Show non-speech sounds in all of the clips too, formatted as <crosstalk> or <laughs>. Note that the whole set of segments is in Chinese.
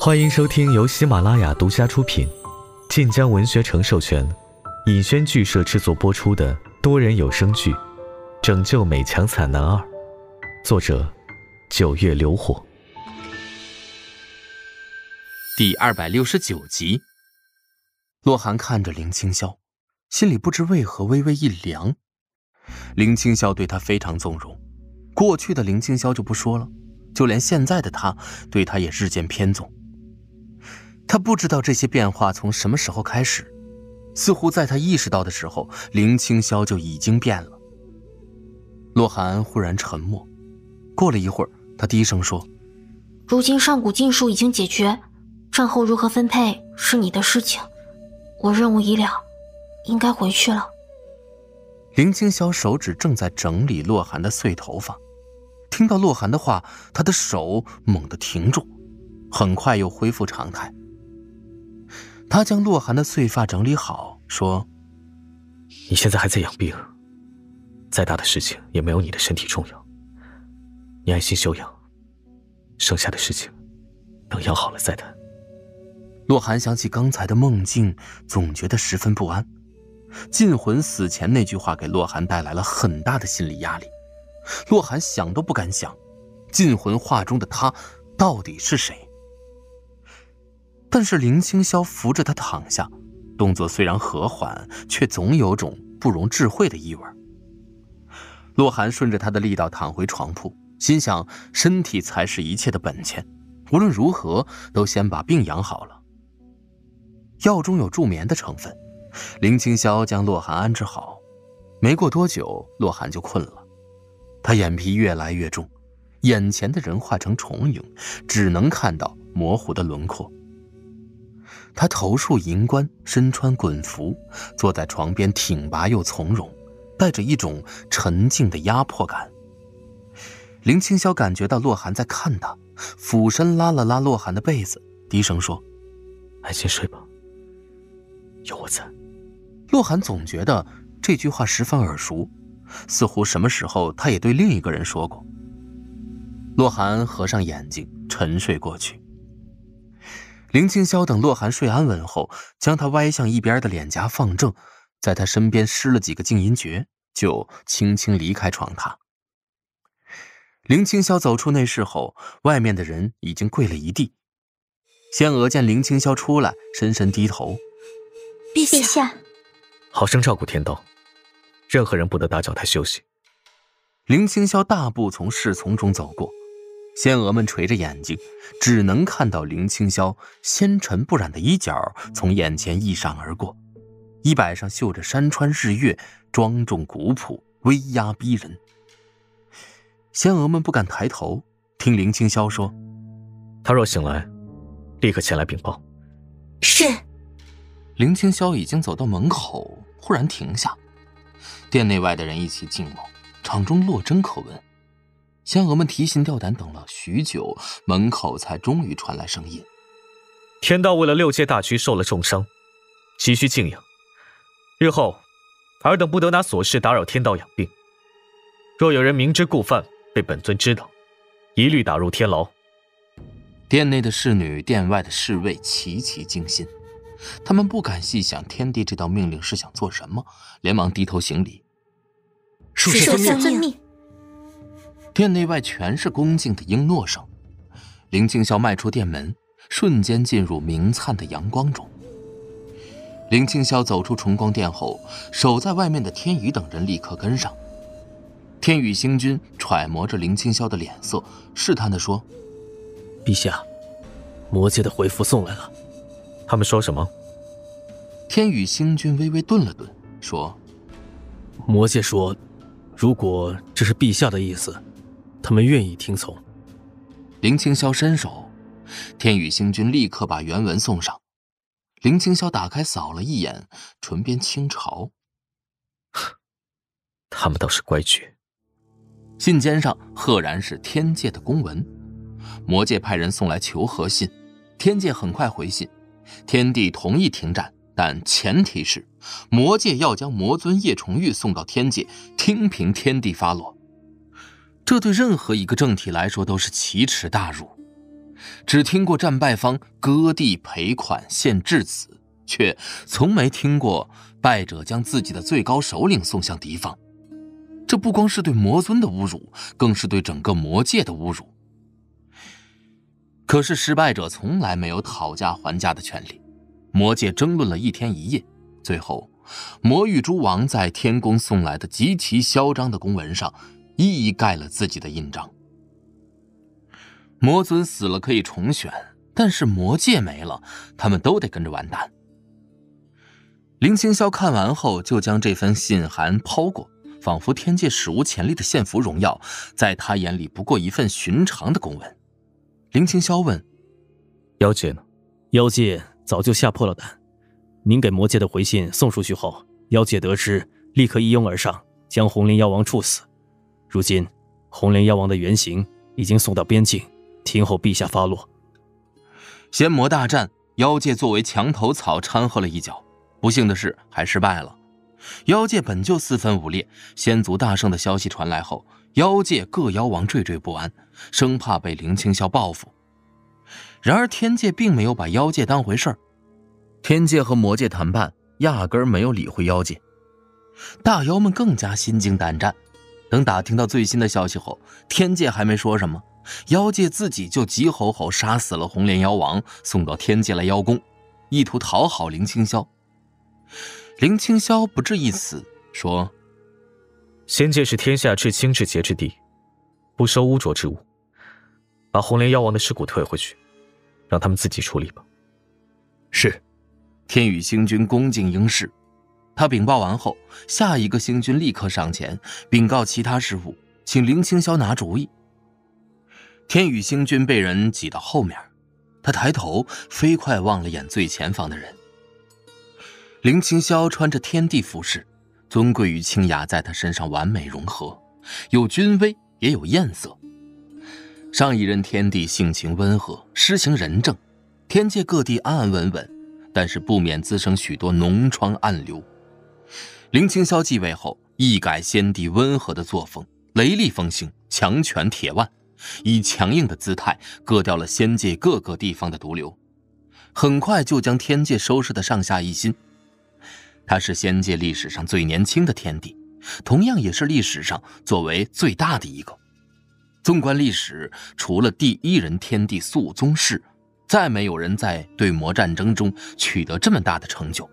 欢迎收听由喜马拉雅独家出品、晋江文学城授权、尹轩剧社制作播出的多人有声剧《拯救美强惨男二》，作者：九月流火，第二百六十九集。洛寒看着林青霄，心里不知为何微微一凉。林青霄对他非常纵容，过去的林青霄就不说了，就连现在的他对他也日渐偏纵。他不知道这些变化从什么时候开始，似乎在他意识到的时候，林青霄就已经变了。洛寒忽然沉默，过了一会儿，他低声说：“如今上古禁术已经解决，战后如何分配是你的事情。我任务已了，应该回去了。”林青霄手指正在整理洛寒的碎头发，听到洛寒的话，他的手猛地停住，很快又恢复常态。他将洛寒的碎发整理好，说：“你现在还在养病，再大的事情也没有你的身体重要。你安心休养，剩下的事情等养好了再谈。”洛寒想起刚才的梦境，总觉得十分不安。禁魂死前那句话给洛寒带来了很大的心理压力，洛寒想都不敢想，禁魂画中的他到底是谁？但是林青霄扶着他躺下，动作虽然和缓，却总有种不容置喙的意味。洛寒顺着他的力道躺回床铺，心想身体才是一切的本钱，无论如何都先把病养好了。药中有助眠的成分。林青霄将洛寒安置好，没过多久，洛寒就困了。他眼皮越来越重，眼前的人化成重影，只能看到模糊的轮廓。他头束银冠，身穿衮服，坐在床边，挺拔又从容，带着一种沉静的压迫感。林青霄感觉到洛寒在看他，俯身拉了拉洛寒的被子，低声说：“安心睡吧，有我在。”洛寒总觉得这句话十分耳熟，似乎什么时候他也对另一个人说过。洛寒合上眼睛，沉睡过去。林清霄等洛寒睡安稳后，将他歪向一边的脸颊放正，在他身边施了几个静音诀，就轻轻离开床榻。林清霄走出内室后，外面的人已经跪了一地。仙娥见林清霄出来，深深低头：“陛下。”好生照顾天道，任何人不得打搅他休息。林青霄大步从侍从中走过，仙娥们垂着眼睛，只能看到林青霄纤尘不染的衣角从眼前一闪而过，衣摆上绣着山川日月，庄重古朴，威压逼人。仙娥们不敢抬头，听林青霄说：“他若醒来，立刻前来禀报。”是。林青霄已经走到门口，忽然停下。殿内外的人一起静默，场中落针可闻。仙娥们提心吊胆等了许久，门口才终于传来声音：“天道为了六界大局受了重伤，急需静养。日后，尔等不得拿琐事打扰天道养病。若有人明知故犯，被本尊知道，一律打入天牢。”殿内的侍女，殿外的侍卫齐齐惊心。他们不敢细想天帝这道命令是想做什么，连忙低头行礼。属下遵命。殿内外全是恭敬的应诺声。林青霄迈出殿门，瞬间进入明灿的阳光中。林青霄走出崇光殿后，守在外面的天宇等人立刻跟上。天宇星君揣摩着林青霄的脸色，试探地说：“陛下，魔界的回复送来了。”他们说什么？天宇星君微微顿了顿，说：“魔界说，如果这是陛下的意思，他们愿意听从。”林青霄伸手，天宇星君立刻把原文送上。林青霄打开扫了一眼，唇边轻嘲：“ <laughs> 他们倒是乖觉。”信笺上赫然是天界的公文，魔界派人送来求和信，天界很快回信。天帝同意停战，但前提是魔界要将魔尊叶重玉送到天界，听凭天帝发落。这对任何一个政体来说都是奇耻大辱。只听过战败方割地赔款献质子，却从没听过败者将自己的最高首领送向敌方。这不光是对魔尊的侮辱，更是对整个魔界的侮辱。可是失败者从来没有讨价还价的权利。魔界争论了一天一夜，最后，魔域诸王在天宫送来的极其嚣张的公文上，一一盖了自己的印章。魔尊死了可以重选，但是魔界没了，他们都得跟着完蛋。林清霄看完后，就将这份信函抛过，仿佛天界史无前例的献俘荣耀，在他眼里不过一份寻常的公文。林清霄问：“妖界呢？”妖界早就吓破了胆。您给魔界的回信送出去后，妖界得知，立刻一拥而上，将红莲妖王处死。如今，红莲妖王的原型已经送到边境。听候陛下发落。仙魔大战，妖界作为墙头草掺和了一脚，不幸的是还失败了。妖界本就四分五裂，仙族大胜的消息传来后，妖界各妖王惴惴不安，生怕被林清霄报复。然而天界并没有把妖界当回事儿，天界和魔界谈判，压根儿没有理会妖界。大妖们更加心惊胆战。等打听到最新的消息后，天界还没说什么。妖界自己就急吼吼杀死了红莲妖王，送到天界来邀功，意图讨好林清霄。林清霄不置一死，说：“仙界是天下至清至洁之地，不收污浊之物。把红莲妖王的尸骨退回去，让他们自己处理吧。”是，天宇星君恭敬应是。他禀报完后，下一个星君立刻上前禀告其他事务，请林清霄拿主意。天宇星君被人挤到后面，他抬头飞快望了眼最前方的人。林清霄穿着天地服饰，尊贵与清雅在他身上完美融合，有君威也有艳色。上一任天帝性情温和，施行仁政，天界各地安安稳稳，但是不免滋生许多脓疮暗流。林清霄继位后，一改先帝温和的作风，雷厉风行，强权铁腕。以强硬的姿态割掉了仙界各个地方的毒瘤，很快就将天界收拾得上下一心。他是仙界历史上最年轻的天帝，同样也是历史上作为最大的一个。纵观历史，除了第一人天帝肃宗室，再没有人在对魔战争中取得这么大的成就。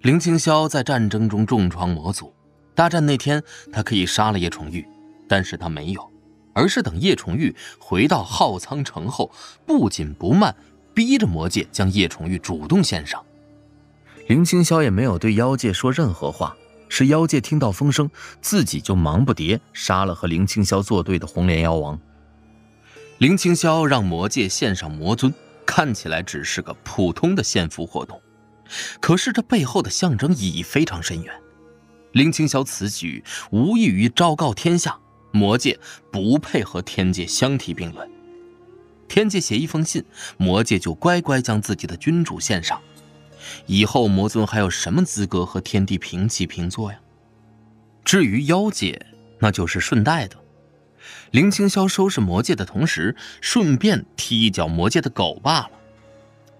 林清霄在战争中重创魔族，大战那天他可以杀了叶崇玉，但是他没有。而是等叶崇玉回到浩苍城后，不紧不慢，逼着魔界将叶崇玉主动献上。林清霄也没有对妖界说任何话，是妖界听到风声，自己就忙不迭杀了和林清霄作对的红莲妖王。林清霄让魔界献上魔尊，看起来只是个普通的献俘活动，可是这背后的象征意义非常深远。林清霄此举无异于昭告天下。魔界不配和天界相提并论，天界写一封信，魔界就乖乖将自己的君主献上，以后魔尊还有什么资格和天地平起平坐呀？至于妖界，那就是顺带的。林清霄收拾魔界的同时，顺便踢一脚魔界的狗罢了。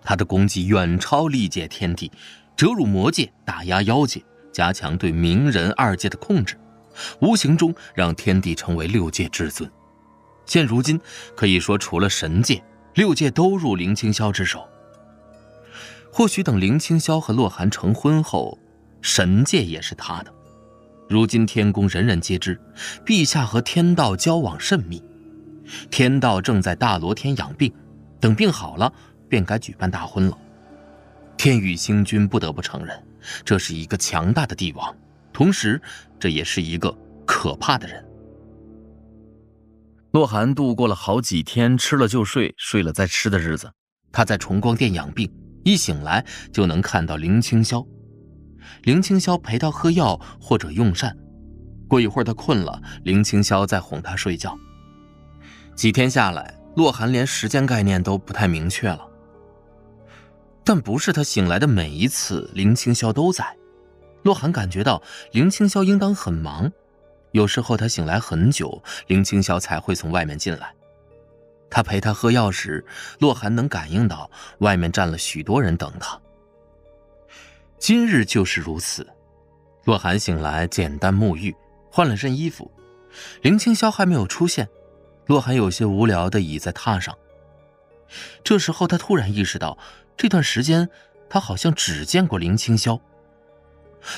他的功绩远超历届天帝，折辱魔界，打压妖界，加强对鸣人二界的控制。无形中让天帝成为六界至尊，现如今可以说，除了神界，六界都入林清霄之手。或许等林清霄和洛寒成婚后，神界也是他的。如今天宫人人皆知，陛下和天道交往甚密，天道正在大罗天养病，等病好了，便该举办大婚了。天宇星君不得不承认，这是一个强大的帝王。同时，这也是一个可怕的人。洛寒度过了好几天吃了就睡，睡了再吃的日子。他在崇光殿养病，一醒来就能看到林清霄。林清霄陪他喝药或者用膳。过一会儿他困了，林清霄再哄他睡觉。几天下来，洛寒连时间概念都不太明确了。但不是他醒来的每一次，林清霄都在。洛寒感觉到林清霄应当很忙，有时候他醒来很久，林清霄才会从外面进来。他陪他喝药时，洛寒能感应到外面站了许多人等他。今日就是如此。洛寒醒来，简单沐浴，换了身衣服。林青霄还没有出现，洛寒有些无聊的倚在榻上。这时候，他突然意识到，这段时间他好像只见过林青霄。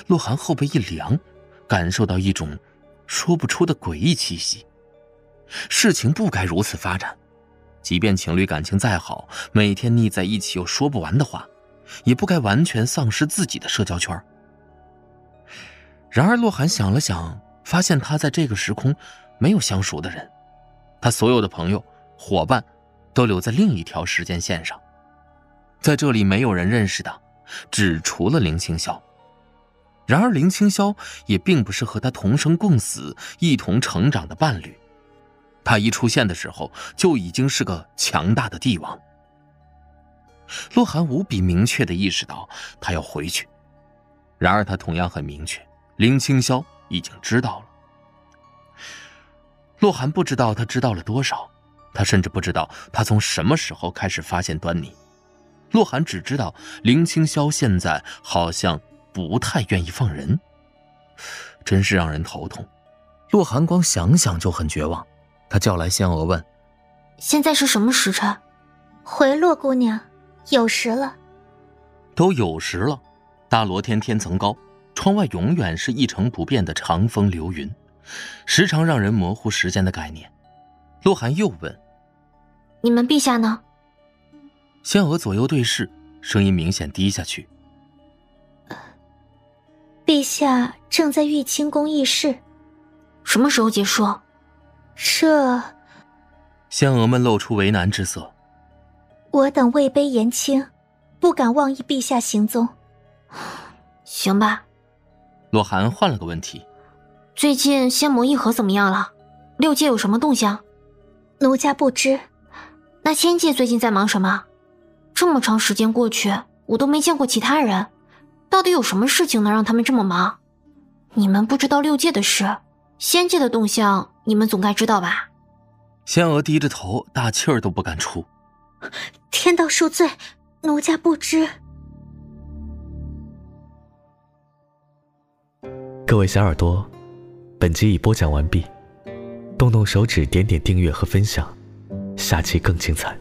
洛寒后背一凉，感受到一种说不出的诡异气息。事情不该如此发展，即便情侣感情再好，每天腻在一起又说不完的话，也不该完全丧失自己的社交圈。然而，洛寒想了想，发现他在这个时空没有相熟的人，他所有的朋友、伙伴都留在另一条时间线上，在这里没有人认识的，只除了林青霄。然而，林青霄也并不是和他同生共死、一同成长的伴侣。他一出现的时候，就已经是个强大的帝王。洛寒无比明确的意识到他要回去，然而他同样很明确，林青霄已经知道了。洛寒不知道他知道了多少，他甚至不知道他从什么时候开始发现端倪。洛寒只知道林青霄现在好像。不太愿意放人，真是让人头痛。洛寒光想想就很绝望，他叫来仙娥问：“现在是什么时辰？”回洛姑娘，有时了。都有时了，大罗天天层高，窗外永远是一成不变的长风流云，时常让人模糊时间的概念。洛寒又问：“你们陛下呢？”仙娥左右对视，声音明显低下去。陛下正在玉清宫议事，什么时候结束？这，仙娥们露出为难之色。我等位卑言轻，不敢妄议陛下行踪。行吧。洛寒换了个问题：最近仙魔议和怎么样了？六界有什么动向？奴家不知。那仙界最近在忙什么？这么长时间过去，我都没见过其他人。到底有什么事情能让他们这么忙？你们不知道六界的事，仙界的动向，你们总该知道吧？仙娥低着头，大气儿都不敢出。天道恕罪，奴家不知。各位小耳朵，本集已播讲完毕，动动手指，点点订阅和分享，下期更精彩。